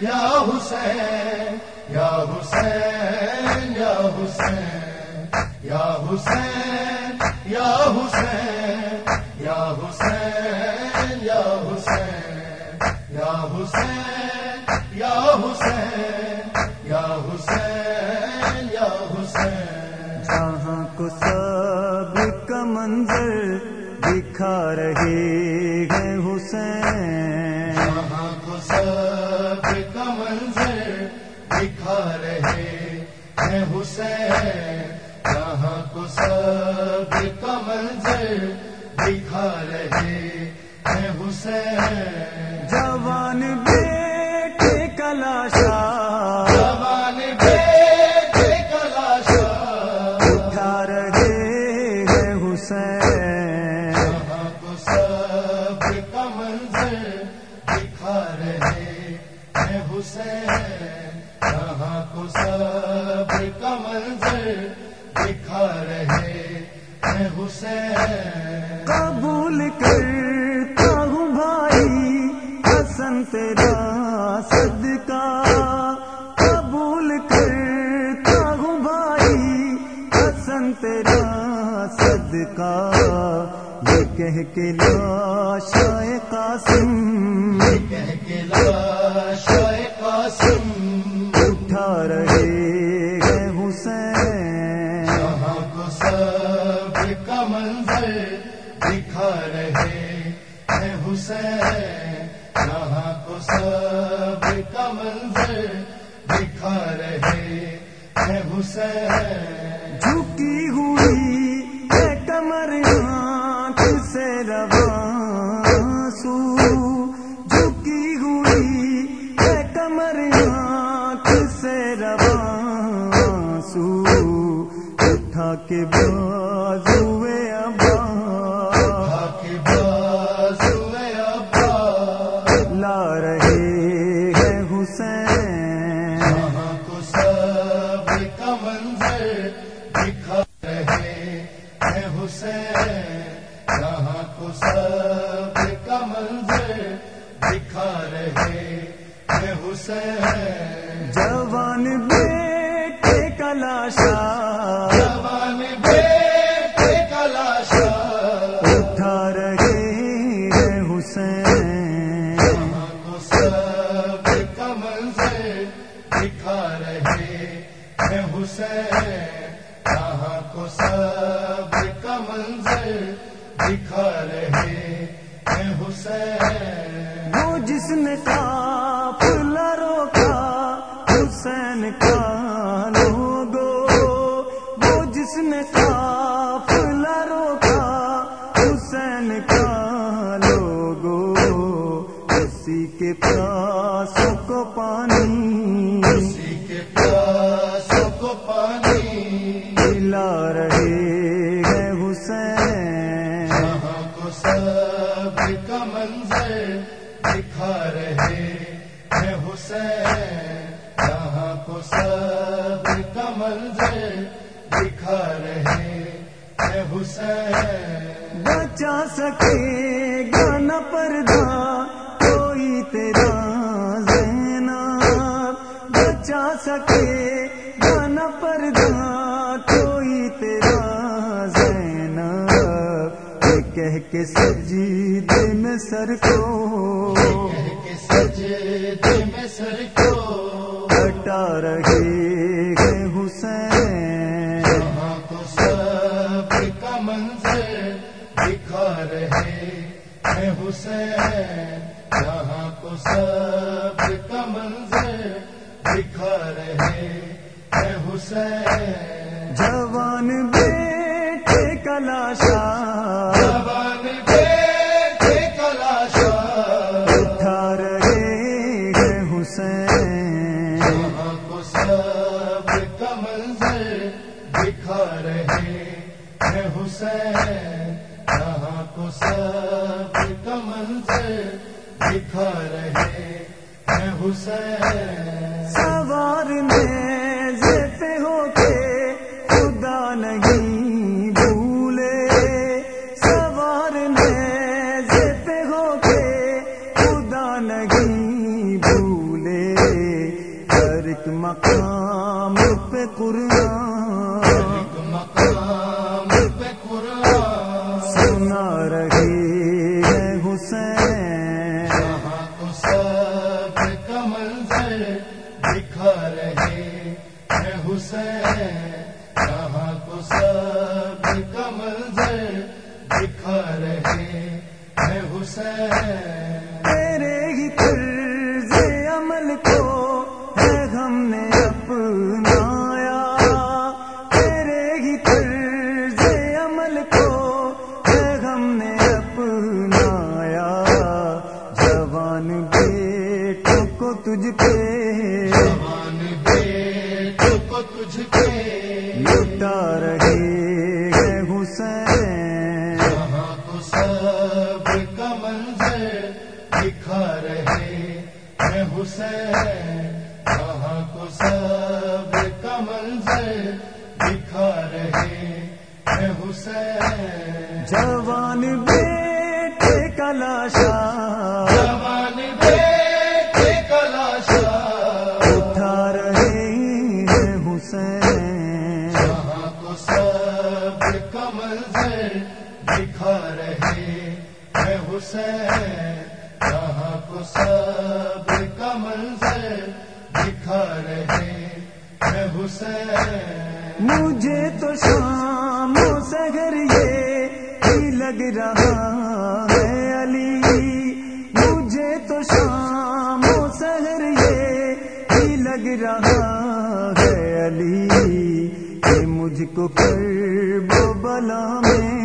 یا حسین یا حسین یا حسین یا حسین یا حسین یا حسین یا حسین یا حسین یا حسین یا حسین یا حسین جہاں کو سب کا منظر دکھا رہے ہیں حسین حسین جہاں کو سب کا منظر دکھا رہے ہیں حسین۔ جوان بھی سب کا منظر دکھا رہے ہیں حسین۔ قبول کرتا ہوں بھائی حسن تیرا صدقہ۔ قبول کرتا ہوں بھائی حسن تیرا صدقہ۔ یہ کہہ کے لاشائے قاسم۔ کہہ کے لاشا قاسم۔ رہے ہیں حسین۔ جہاں کو سب کا منظر دکھا رہے ہیں حسین۔ جہاں کو سب کا منظر دکھا رہے ہیں حسین۔ جھکی ہوئی ہے کمر آنکھ سے رواں۔ سے رواں سو اٹھا کے بازوے حسین جوان بیٹے کلاشا۔ جوان بیٹے کلاشا اٹھا رہے ہیں حسین۔ کو سب کا منظر دکھا رہے ہیں حسین جہاں کو سب کا منظر دکھا رہے ہیں حسین وہ جس نے قافلہ روکا حسین کا لوگو وہ جس نے قافلہ روکا حسین کا لوگو اسی کے پیاسوں کو پانی اسی کے پیاسوں کو پانی۔ پلا رہے ہیں حسین۔ کو سب کا منظر دکھا رہے ہیں حسین۔ کو سب کا منظر دکھا رہے ہیں۔ حسین۔ بچا سکے گا نہ پردہ کوئی تیرا زینا بچا سکے گا نہ پردہ کوئی تیرا زینا کہہ کے سجید میں سر کو۔ کہہ کے سجدے میں سر کو۔ ہٹا رہے ہیں حسین۔ کو سب کا منظر دکھا رہے ہیں حسین۔ جہاں کو سب کا منظر دکھا رہے ہیں حسین۔ جوان کو سب کا منظر دکھا رہے ہیں حسین جہاں کو سب کا منظر دکھا رہے ہیں حسین۔ مقام پہ قرآن مقام پہ قرآن سنا رہی ہے حسین سب کا منظر دکھا رہے ہیں حسین جہاں تو سب کا منظر دکھا رہے حسین تیرے ہی حسین تو سب کا منظر دکھا رہے ہیں۔ حسین۔ جوان بیٹے کا لاشا۔ جوان بیٹے کا لاشا۔ اٹھا رہے ہیں حسین۔ جہاں تو سب کا منظر دکھا رہے ہیں۔ حسین۔ کو سب کا منظر دکھا رہے ہیں حسین۔ مجھے تو شام سگر یہ ہی لگ رہا ہے علی۔ مجھے تو شام و سہر یہ ہی لگ رہا ہے علی کہ مجھ کو کر بلا میں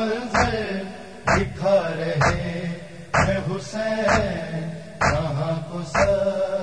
منظر دکھا رہے۔ ہیں حسین کہاں کو سر